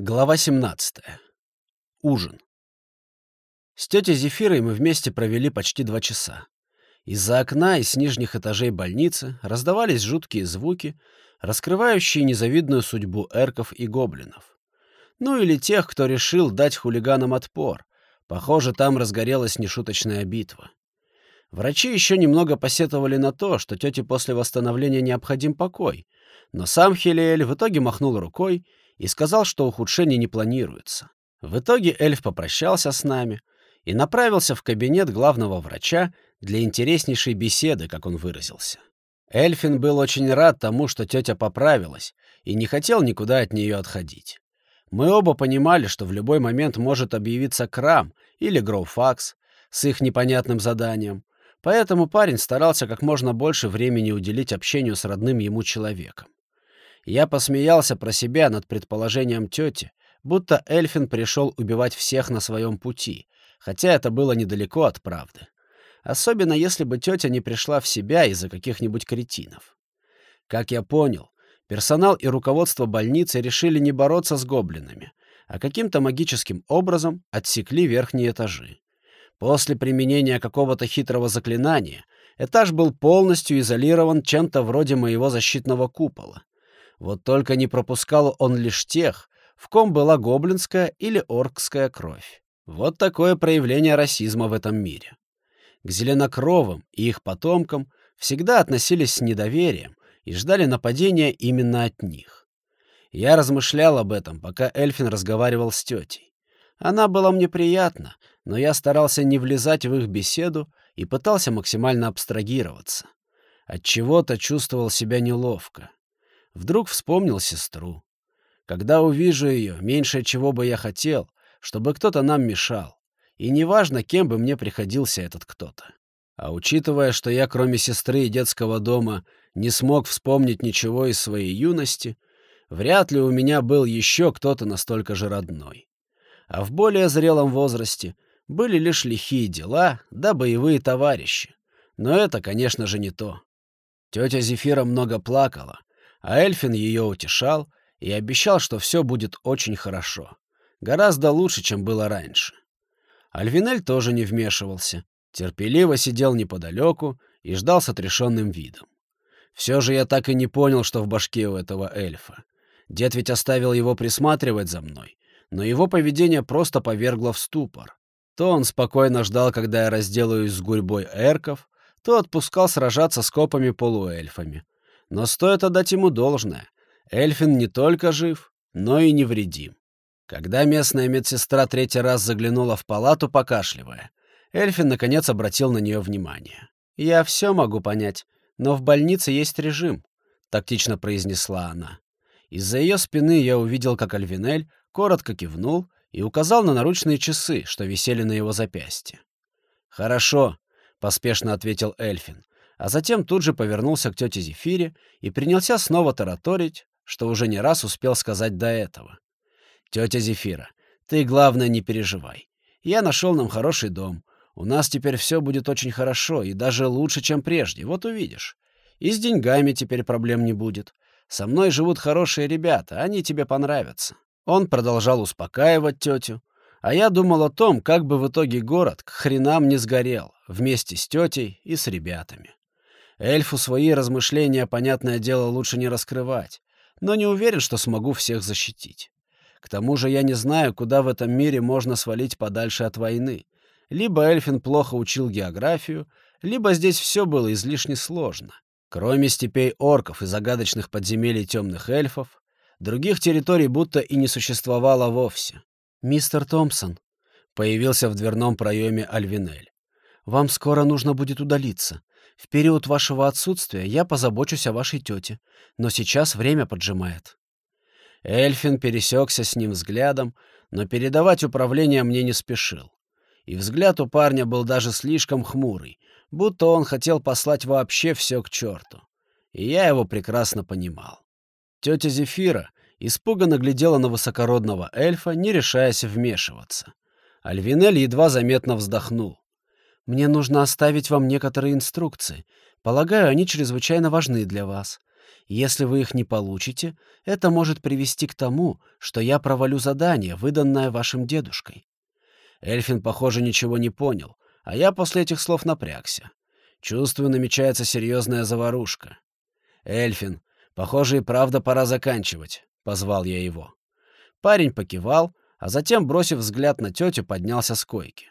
Глава 17. Ужин. С тетей Зефирой мы вместе провели почти два часа. Из-за окна и с нижних этажей больницы раздавались жуткие звуки, раскрывающие незавидную судьбу эрков и гоблинов. Ну или тех, кто решил дать хулиганам отпор. Похоже, там разгорелась нешуточная битва. Врачи еще немного посетовали на то, что тете после восстановления необходим покой, но сам Хелиэль в итоге махнул рукой и сказал, что ухудшений не планируется. В итоге эльф попрощался с нами и направился в кабинет главного врача для интереснейшей беседы, как он выразился. Эльфин был очень рад тому, что тетя поправилась, и не хотел никуда от нее отходить. Мы оба понимали, что в любой момент может объявиться Крам или Гроуфакс с их непонятным заданием, поэтому парень старался как можно больше времени уделить общению с родным ему человеком. Я посмеялся про себя над предположением тети, будто Эльфин пришел убивать всех на своем пути, хотя это было недалеко от правды. Особенно если бы тетя не пришла в себя из-за каких-нибудь кретинов. Как я понял, персонал и руководство больницы решили не бороться с гоблинами, а каким-то магическим образом отсекли верхние этажи. После применения какого-то хитрого заклинания этаж был полностью изолирован чем-то вроде моего защитного купола, вот только не пропускал он лишь тех, в ком была гоблинская или оркская кровь. Вот такое проявление расизма в этом мире. К зеленокровым и их потомкам всегда относились с недоверием и ждали нападения именно от них. Я размышлял об этом, пока Эльфин разговаривал с тетей. Она была мне приятна, но я старался не влезать в их беседу и пытался максимально абстрагироваться. От чего то чувствовал себя неловко. Вдруг вспомнил сестру. Когда увижу ее, меньше чего бы я хотел, чтобы кто-то нам мешал. И неважно, кем бы мне приходился этот кто-то. А учитывая, что я, кроме сестры и детского дома, не смог вспомнить ничего из своей юности, вряд ли у меня был еще кто-то настолько же родной. А в более зрелом возрасте были лишь лихие дела да боевые товарищи. Но это, конечно же, не то. Тетя Зефира много плакала, а Эльфин ее утешал и обещал, что все будет очень хорошо. Гораздо лучше, чем было раньше. Альвинель тоже не вмешивался. Терпеливо сидел неподалеку и ждал с отрешенным видом. Все же я так и не понял, что в башке у этого эльфа. Дед ведь оставил его присматривать за мной, но его поведение просто повергло в ступор. То он спокойно ждал, когда я разделаюсь с гурьбой эрков, то отпускал сражаться с копами-полуэльфами, но стоит отдать ему должное. Эльфин не только жив, но и невредим. Когда местная медсестра третий раз заглянула в палату, покашливая, Эльфин наконец обратил на нее внимание. «Я все могу понять, но в больнице есть режим», — тактично произнесла она. Из-за ее спины я увидел, как Альвинель коротко кивнул и указал на наручные часы, что висели на его запястье. «Хорошо», — поспешно ответил Эльфин а затем тут же повернулся к тете Зефире и принялся снова тараторить, что уже не раз успел сказать до этого. «Тетя Зефира, ты, главное, не переживай. Я нашел нам хороший дом. У нас теперь все будет очень хорошо и даже лучше, чем прежде, вот увидишь. И с деньгами теперь проблем не будет. Со мной живут хорошие ребята, они тебе понравятся». Он продолжал успокаивать тетю, а я думал о том, как бы в итоге город к хренам не сгорел, вместе с тетей и с ребятами. Эльфу свои размышления, понятное дело, лучше не раскрывать, но не уверен, что смогу всех защитить. К тому же я не знаю, куда в этом мире можно свалить подальше от войны. Либо Эльфин плохо учил географию, либо здесь все было излишне сложно. Кроме степей орков и загадочных подземелий темных эльфов, других территорий будто и не существовало вовсе. «Мистер Томпсон», — появился в дверном проеме Альвинель, — «вам скоро нужно будет удалиться. В период вашего отсутствия я позабочусь о вашей тете, но сейчас время поджимает». Эльфин пересекся с ним взглядом, но передавать управление мне не спешил. И взгляд у парня был даже слишком хмурый, будто он хотел послать вообще все к черту. И я его прекрасно понимал. Тетя Зефира испуганно глядела на высокородного эльфа, не решаясь вмешиваться. Альвинель едва заметно вздохнул. Мне нужно оставить вам некоторые инструкции. Полагаю, они чрезвычайно важны для вас. Если вы их не получите, это может привести к тому, что я провалю задание, выданное вашим дедушкой. Эльфин, похоже, ничего не понял, а я после этих слов напрягся. Чувствую, намечается серьезная заварушка. Эльфин, похоже, и правда пора заканчивать, — позвал я его. Парень покивал, а затем, бросив взгляд на тетю, поднялся с койки.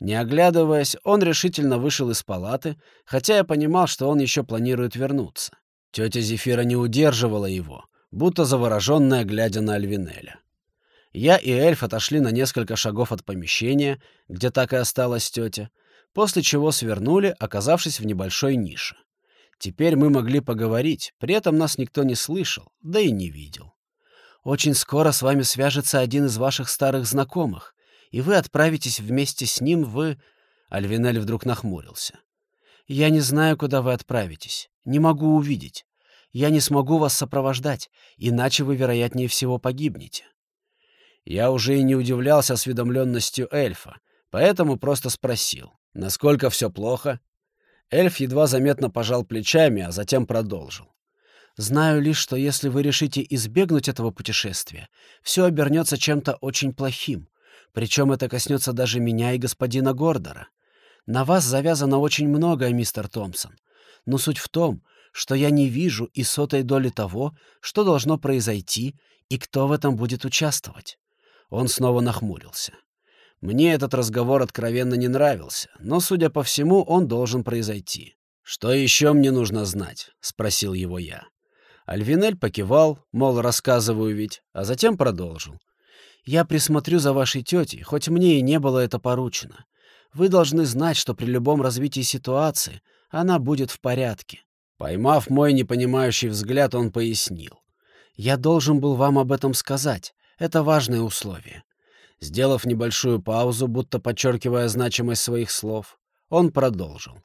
Не оглядываясь, он решительно вышел из палаты, хотя я понимал, что он еще планирует вернуться. Тетя Зефира не удерживала его, будто завороженная, глядя на Альвинеля. Я и эльф отошли на несколько шагов от помещения, где так и осталась тетя, после чего свернули, оказавшись в небольшой нише. Теперь мы могли поговорить, при этом нас никто не слышал, да и не видел. Очень скоро с вами свяжется один из ваших старых знакомых, и вы отправитесь вместе с ним в...» Альвинель вдруг нахмурился. «Я не знаю, куда вы отправитесь. Не могу увидеть. Я не смогу вас сопровождать, иначе вы, вероятнее всего, погибнете». Я уже и не удивлялся осведомленностью эльфа, поэтому просто спросил, насколько все плохо. Эльф едва заметно пожал плечами, а затем продолжил. Знаю лишь, что если вы решите избегнуть этого путешествия, все обернется чем-то очень плохим. Причем это коснется даже меня и господина Гордора. На вас завязано очень многое, мистер Томпсон. Но суть в том, что я не вижу и сотой доли того, что должно произойти и кто в этом будет участвовать. Он снова нахмурился. Мне этот разговор откровенно не нравился, но, судя по всему, он должен произойти. «Что еще мне нужно знать?» — спросил его я. Альвинель покивал, мол, рассказываю ведь, а затем продолжил. «Я присмотрю за вашей тетей, хоть мне и не было это поручено. Вы должны знать, что при любом развитии ситуации она будет в порядке». Поймав мой непонимающий взгляд, он пояснил. «Я должен был вам об этом сказать. Это важное условие». Сделав небольшую паузу, будто подчеркивая значимость своих слов, он продолжил.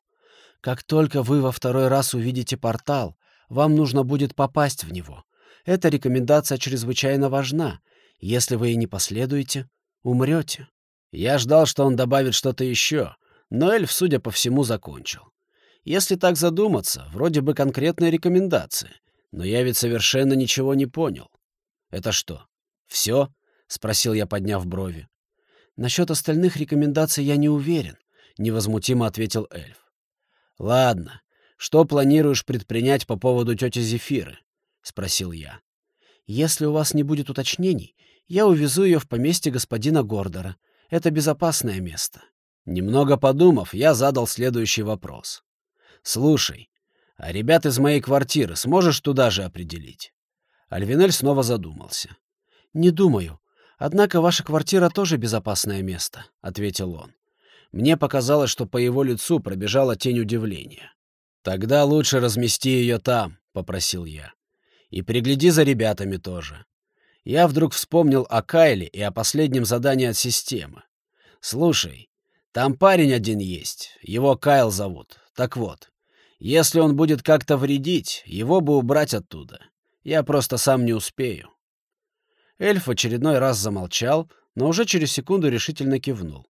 «Как только вы во второй раз увидите портал, вам нужно будет попасть в него. Эта рекомендация чрезвычайно важна. Если вы ей не последуете, умрете. Я ждал, что он добавит что-то еще, но эльф, судя по всему, закончил. Если так задуматься, вроде бы конкретные рекомендации, но я ведь совершенно ничего не понял. Это что, все? — спросил я, подняв брови. «Насчет остальных рекомендаций я не уверен», — невозмутимо ответил эльф. «Ладно, что планируешь предпринять по поводу тети Зефиры? — спросил я. — Если у вас не будет уточнений, я увезу ее в поместье господина Гордора. Это безопасное место. Немного подумав, я задал следующий вопрос. — Слушай, а ребят из моей квартиры сможешь туда же определить? Альвинель снова задумался. — Не думаю. Однако ваша квартира тоже безопасное место, — ответил он. Мне показалось, что по его лицу пробежала тень удивления. «Тогда лучше размести ее там», — попросил я. «И пригляди за ребятами тоже». Я вдруг вспомнил о Кайле и о последнем задании от системы. «Слушай, там парень один есть, его Кайл зовут. Так вот, если он будет как-то вредить, его бы убрать оттуда. Я просто сам не успею». Эльф очередной раз замолчал, но уже через секунду решительно кивнул.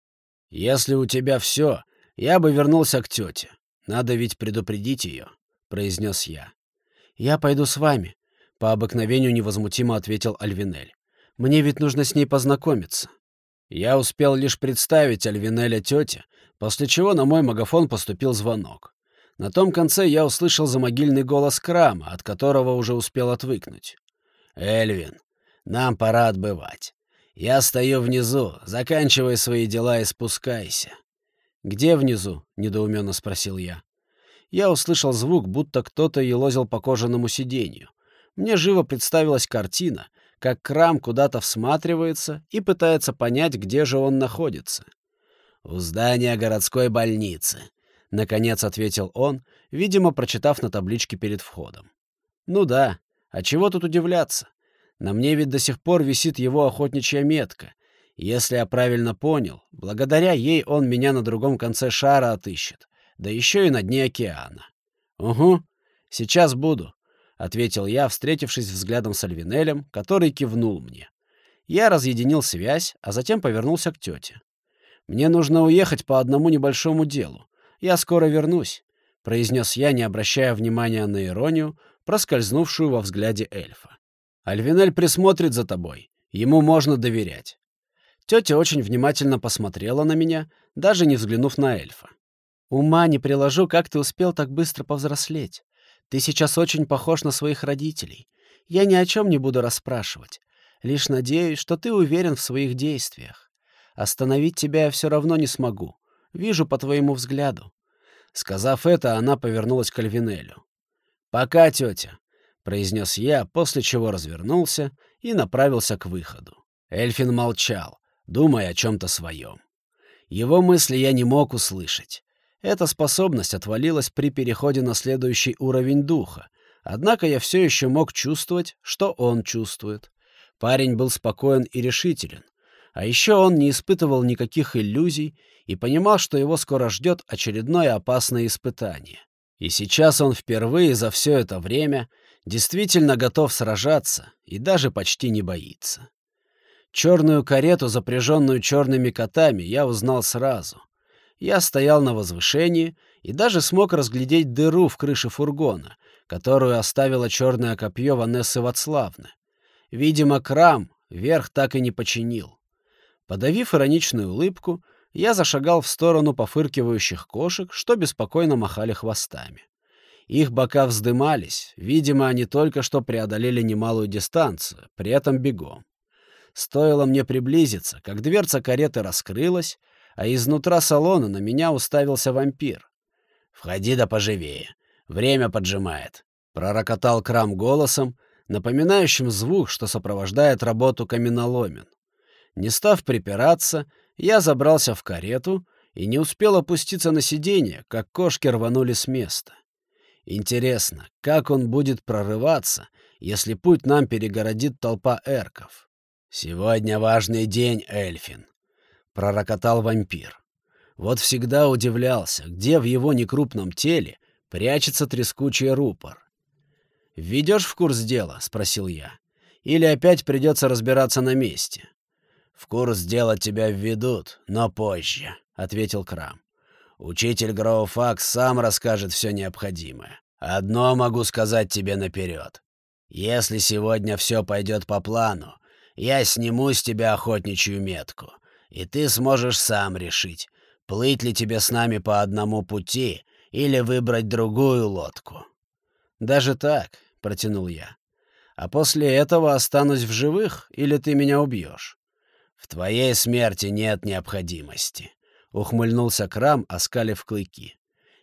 «Если у тебя все, я бы вернулся к тете. Надо ведь предупредить ее, произнес я. Я пойду с вами, по обыкновению невозмутимо ответил Альвинель. Мне ведь нужно с ней познакомиться. Я успел лишь представить Альвинеля тете, после чего на мой магафон поступил звонок. На том конце я услышал замогильный голос Крама, от которого уже успел отвыкнуть. «Эльвин, нам пора отбывать. Я стою внизу, заканчивай свои дела и спускайся. «Где внизу?» — недоуменно спросил я. Я услышал звук, будто кто-то елозил по кожаному сиденью. Мне живо представилась картина, как Крам куда-то всматривается и пытается понять, где же он находится. «У здания городской больницы», — наконец ответил он, видимо, прочитав на табличке перед входом. «Ну да, а чего тут удивляться? На мне ведь до сих пор висит его охотничья метка, если я правильно понял, благодаря ей он меня на другом конце шара отыщет, да еще и на дне океана. «Угу, сейчас буду», — ответил я, встретившись взглядом с Альвинелем, который кивнул мне. Я разъединил связь, а затем повернулся к тете. «Мне нужно уехать по одному небольшому делу. Я скоро вернусь», — произнес я, не обращая внимания на иронию, проскользнувшую во взгляде эльфа. «Альвинель присмотрит за тобой. Ему можно доверять». Тетя очень внимательно посмотрела на меня, даже не взглянув на эльфа. «Ума не приложу, как ты успел так быстро повзрослеть. Ты сейчас очень похож на своих родителей. Я ни о чем не буду расспрашивать. Лишь надеюсь, что ты уверен в своих действиях. Остановить тебя я все равно не смогу. Вижу по твоему взгляду». Сказав это, она повернулась к Альвинелю. «Пока, тетя», — произнес я, после чего развернулся и направился к выходу. Эльфин молчал, думая о чем-то своем. Его мысли я не мог услышать. Эта способность отвалилась при переходе на следующий уровень духа, однако я все еще мог чувствовать, что он чувствует. Парень был спокоен и решителен. А еще он не испытывал никаких иллюзий и понимал, что его скоро ждет очередное опасное испытание. И сейчас он впервые за все это время действительно готов сражаться и даже почти не боится. Черную карету, запряженную черными котами, я узнал сразу. Я стоял на возвышении и даже смог разглядеть дыру в крыше фургона, которую оставило черное копье Ванессы Вацлавны. Видимо, крам верх так и не починил. Подавив ироничную улыбку, я зашагал в сторону пофыркивающих кошек, что беспокойно махали хвостами. Их бока вздымались, видимо, они только что преодолели немалую дистанцию, при этом бегом. Стоило мне приблизиться, как дверца кареты раскрылась, а изнутра салона на меня уставился вампир. «Входи да поживее. Время поджимает», — пророкотал Крам голосом, напоминающим звук, что сопровождает работу каменоломен. Не став припираться, я забрался в карету и не успел опуститься на сиденье, как кошки рванули с места. Интересно, как он будет прорываться, если путь нам перегородит толпа эрков? «Сегодня важный день, Эльфин», — пророкотал вампир. Вот всегда удивлялся, где в его некрупном теле прячется трескучий рупор. «Введешь в курс дела?» — спросил я. «Или опять придется разбираться на месте?» «В курс дела тебя введут, но позже», — ответил Крам. «Учитель Гроуфакс сам расскажет все необходимое. Одно могу сказать тебе наперед. Если сегодня все пойдет по плану, я сниму с тебя охотничью метку, и ты сможешь сам решить, плыть ли тебе с нами по одному пути или выбрать другую лодку». «Даже так?» — протянул я. «А после этого останусь в живых, или ты меня убьешь?» «В твоей смерти нет необходимости», — ухмыльнулся Крам, оскалив клыки.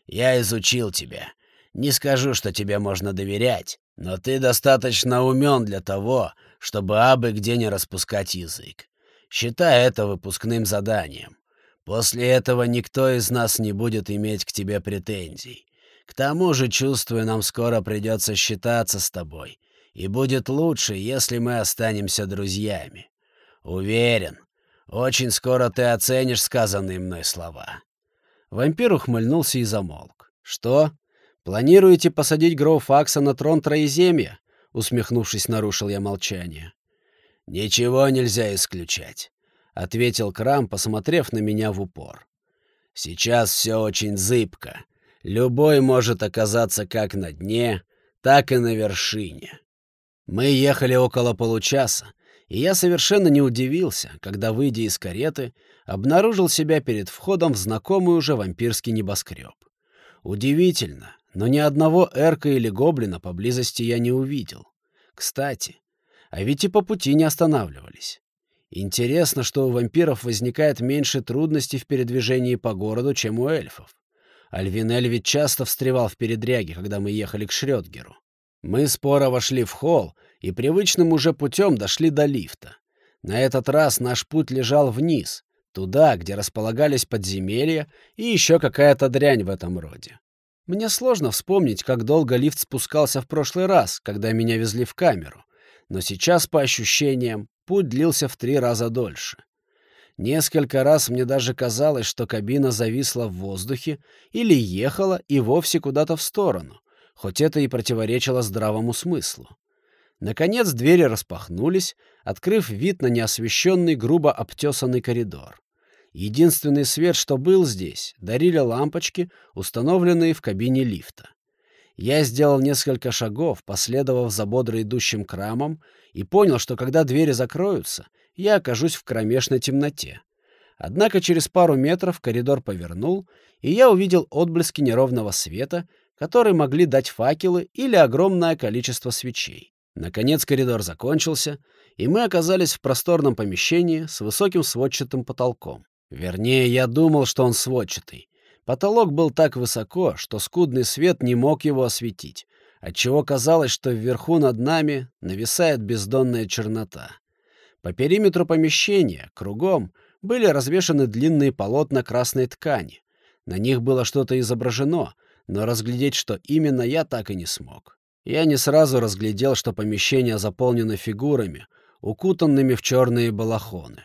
«Я изучил тебя. Не скажу, что тебе можно доверять, но ты достаточно умен для того, чтобы абы где не распускать язык. Считай это выпускным заданием. После этого никто из нас не будет иметь к тебе претензий. К тому же, чувствую, нам скоро придется считаться с тобой, и будет лучше, если мы останемся друзьями. «Уверен. Очень скоро ты оценишь сказанные мной слова». Вампир ухмыльнулся и замолк. «Что? Планируете посадить Гроуфакса на трон Троеземья?» Усмехнувшись, нарушил я молчание. «Ничего нельзя исключать», — ответил Крам, посмотрев на меня в упор. «Сейчас все очень зыбко. Любой может оказаться как на дне, так и на вершине». Мы ехали около получаса, и я совершенно не удивился, когда, выйдя из кареты, обнаружил себя перед входом в знакомый уже вампирский небоскреб. Удивительно, но ни одного эрка или гоблина поблизости я не увидел. Кстати, а ведь и по пути не останавливались. Интересно, что у вампиров возникает меньше трудностей в передвижении по городу, чем у эльфов. Альвинель ведь часто встревал в передряге, когда мы ехали к Шрёдгеру. Мы споро вошли в холл и привычным уже путем дошли до лифта. На этот раз наш путь лежал вниз, туда, где располагались подземелья и еще какая-то дрянь в этом роде. Мне сложно вспомнить, как долго лифт спускался в прошлый раз, когда меня везли в камеру, но сейчас, по ощущениям, путь длился в три раза дольше. Несколько раз мне даже казалось, что кабина зависла в воздухе или ехала и вовсе куда-то в сторону, хоть это и противоречило здравому смыслу. Наконец двери распахнулись, открыв вид на неосвещенный, грубо обтесанный коридор. Единственный свет, что был здесь, дарили лампочки, установленные в кабине лифта. Я сделал несколько шагов, последовав за бодро идущим крамом, и понял, что когда двери закроются, я окажусь в кромешной темноте. Однако через пару метров коридор повернул, и я увидел отблески неровного света, которые могли дать факелы или огромное количество свечей. Наконец коридор закончился, и мы оказались в просторном помещении с высоким сводчатым потолком. Вернее, я думал, что он сводчатый. Потолок был так высоко, что скудный свет не мог его осветить, отчего казалось, что вверху над нами нависает бездонная чернота. По периметру помещения, кругом, были развешаны длинные полотна красной ткани. На них было что-то изображено, но разглядеть, что именно, я так и не смог. Я не сразу разглядел, что помещение заполнено фигурами, укутанными в черные балахоны.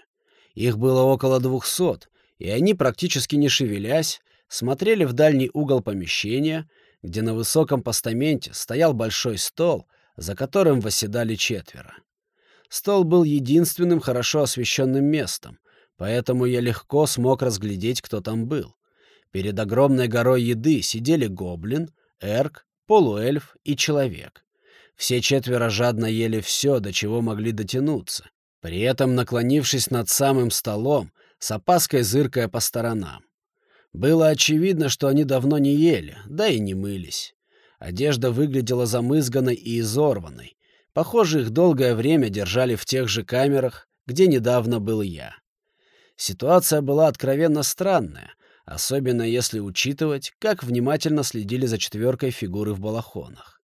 Их было около двухсот, и они, практически не шевелясь, смотрели в дальний угол помещения, где на высоком постаменте стоял большой стол, за которым восседали четверо. Стол был единственным хорошо освещенным местом, поэтому я легко смог разглядеть, кто там был. Перед огромной горой еды сидели гоблин, эрк, полуэльф и человек. Все четверо жадно ели все, до чего могли дотянуться, при этом наклонившись над самым столом, с опаской зыркая по сторонам. Было очевидно, что они давно не ели, да и не мылись. Одежда выглядела замызганной и изорванной. Похоже, их долгое время держали в тех же камерах, где недавно был я. Ситуация была откровенно странная, особенно если учитывать, как внимательно следили за четверкой фигуры в балахонах.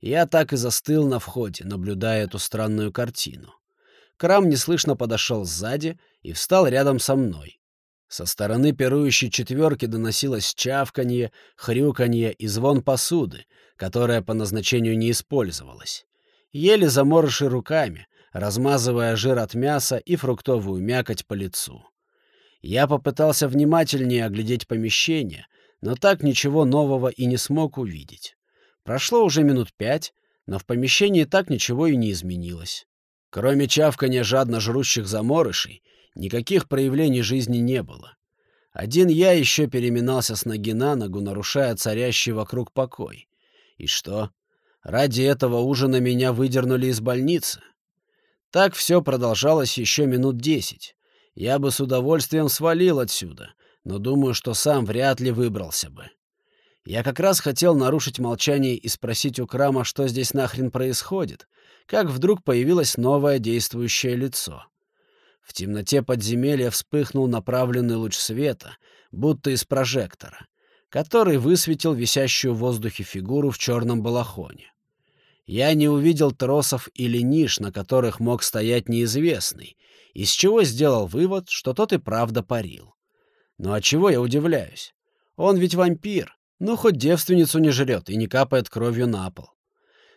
Я так и застыл на входе, наблюдая эту странную картину. Крам неслышно подошел сзади и встал рядом со мной, со стороны пирующей четверки доносилось чавканье, хрюканье и звон посуды, которая по назначению не использовалась. Ели заморыши руками, размазывая жир от мяса и фруктовую мякоть по лицу. Я попытался внимательнее оглядеть помещение, но так ничего нового и не смог увидеть. Прошло уже минут пять, но в помещении так ничего и не изменилось. Кроме чавкания жадно жрущих заморышей, Никаких проявлений жизни не было. Один я еще переминался с ноги на ногу, нарушая царящий вокруг покой. И что? Ради этого ужина меня выдернули из больницы? Так все продолжалось еще минут десять. Я бы с удовольствием свалил отсюда, но думаю, что сам вряд ли выбрался бы. Я как раз хотел нарушить молчание и спросить у Крама, что здесь нахрен происходит, как вдруг появилось новое действующее лицо. В темноте подземелья вспыхнул направленный луч света, будто из прожектора, который высветил висящую в воздухе фигуру в черном балахоне. Я не увидел тросов или ниш, на которых мог стоять неизвестный, из чего сделал вывод, что тот и правда парил. Ну а чего я удивляюсь? Он ведь вампир, ну хоть девственницу не жрет и не капает кровью на пол.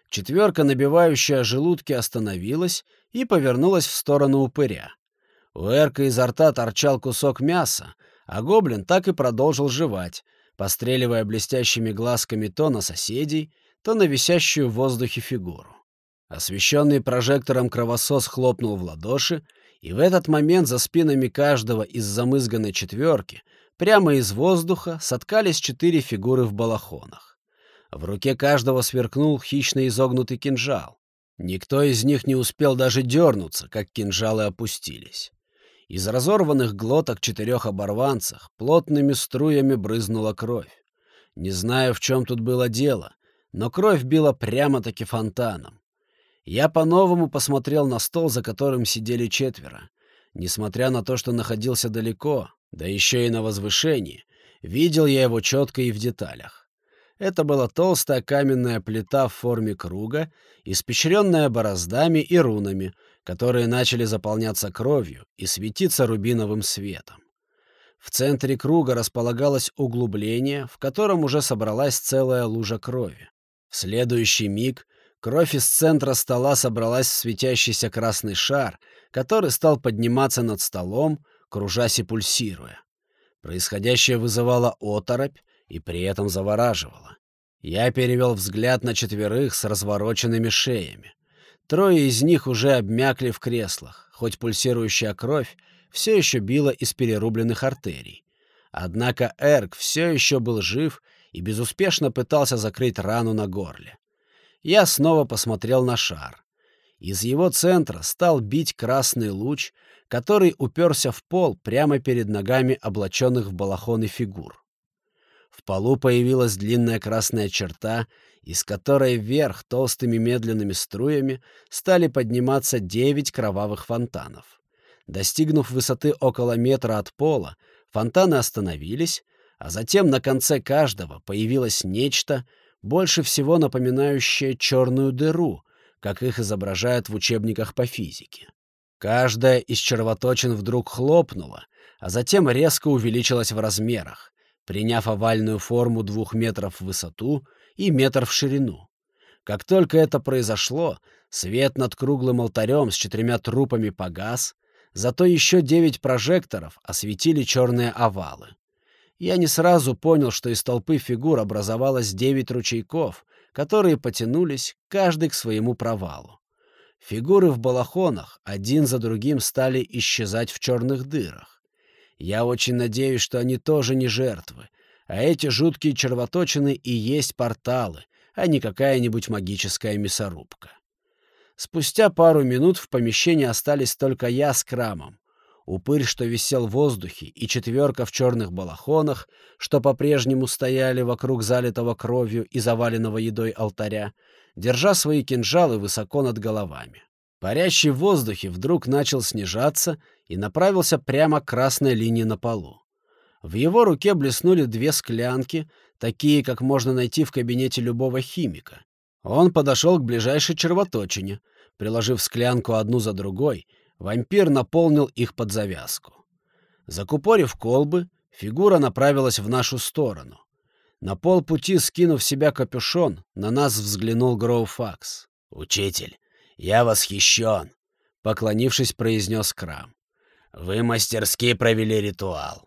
Четверка, набивающая желудки, остановилась и повернулась в сторону упыря. У Эрка изо рта торчал кусок мяса, а гоблин так и продолжил жевать, постреливая блестящими глазками то на соседей, то на висящую в воздухе фигуру. Освещенный прожектором кровосос хлопнул в ладоши, и в этот момент за спинами каждого из замызганной четверки прямо из воздуха соткались четыре фигуры в балахонах. В руке каждого сверкнул хищно изогнутый кинжал. Никто из них не успел даже дернуться, как кинжалы опустились. Из разорванных глоток четырех оборванцев плотными струями брызнула кровь. Не знаю, в чем тут было дело, но кровь била прямо-таки фонтаном. Я по-новому посмотрел на стол, за которым сидели четверо. Несмотря на то, что находился далеко, да еще и на возвышении, видел я его четко и в деталях. Это была толстая каменная плита в форме круга, испещренная бороздами и рунами, которые начали заполняться кровью и светиться рубиновым светом. В центре круга располагалось углубление, в котором уже собралась целая лужа крови. В следующий миг кровь из центра стола собралась в светящийся красный шар, который стал подниматься над столом, кружась и пульсируя. Происходящее вызывало оторопь и при этом завораживало. Я перевел взгляд на четверых с развороченными шеями. Трое из них уже обмякли в креслах, хоть пульсирующая кровь все еще била из перерубленных артерий. Однако Эрк все еще был жив и безуспешно пытался закрыть рану на горле. Я снова посмотрел на шар. Из его центра стал бить красный луч, который уперся в пол прямо перед ногами облаченных в балахоны фигур. В полу появилась длинная красная черта, из которой вверх толстыми медленными струями стали подниматься девять кровавых фонтанов. Достигнув высоты около метра от пола, фонтаны остановились, а затем на конце каждого появилось нечто, больше всего напоминающее черную дыру, как их изображают в учебниках по физике. Каждая из червоточин вдруг хлопнула, а затем резко увеличилась в размерах, приняв овальную форму двух метров в высоту и метр в ширину. Как только это произошло, свет над круглым алтарем с четырьмя трупами погас, зато еще девять прожекторов осветили черные овалы. Я не сразу понял, что из толпы фигур образовалось девять ручейков, которые потянулись, каждый к своему провалу. Фигуры в балахонах один за другим стали исчезать в черных дырах. Я очень надеюсь, что они тоже не жертвы, а эти жуткие червоточины и есть порталы, а не какая-нибудь магическая мясорубка. Спустя пару минут в помещении остались только я с Крамом, упырь, что висел в воздухе, и четверка в черных балахонах, что по-прежнему стояли вокруг залитого кровью и заваленного едой алтаря, держа свои кинжалы высоко над головами. Парящий в воздухе вдруг начал снижаться и направился прямо к красной линии на полу. В его руке блеснули две склянки, такие, как можно найти в кабинете любого химика. Он подошел к ближайшей червоточине, приложив склянку одну за другой, Вампир наполнил их под завязку. Закупорив колбы, фигура направилась в нашу сторону. На полпути, скинув себя капюшон, на нас взглянул Гроуфакс. «Учитель, я восхищен!» — поклонившись, произнес Крам. «Вы мастерски провели ритуал».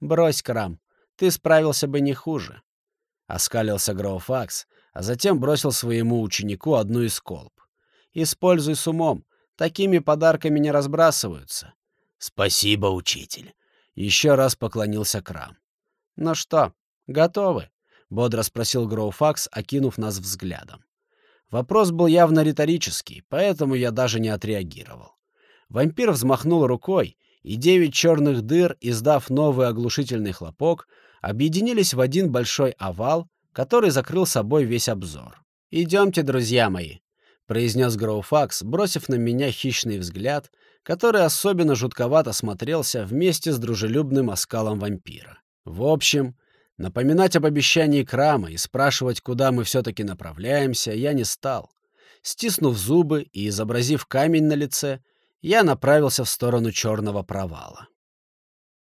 «Брось, Крам, ты справился бы не хуже», — оскалился Гроуфакс, а затем бросил своему ученику одну из колб. «Используй с умом, Такими подарками не разбрасываются. — Спасибо, учитель. Еще раз поклонился Крам. — Ну что, готовы? — бодро спросил Гроуфакс, окинув нас взглядом. Вопрос был явно риторический, поэтому я даже не отреагировал. Вампир взмахнул рукой, и девять черных дыр, издав новый оглушительный хлопок, объединились в один большой овал, который закрыл собой весь обзор. «Идемте, друзья мои», произнес Гроуфакс, бросив на меня хищный взгляд, который особенно жутковато смотрелся вместе с дружелюбным оскалом вампира. В общем, напоминать об обещании Крама и спрашивать, куда мы все-таки направляемся, я не стал. Стиснув зубы и изобразив камень на лице, я направился в сторону черного провала.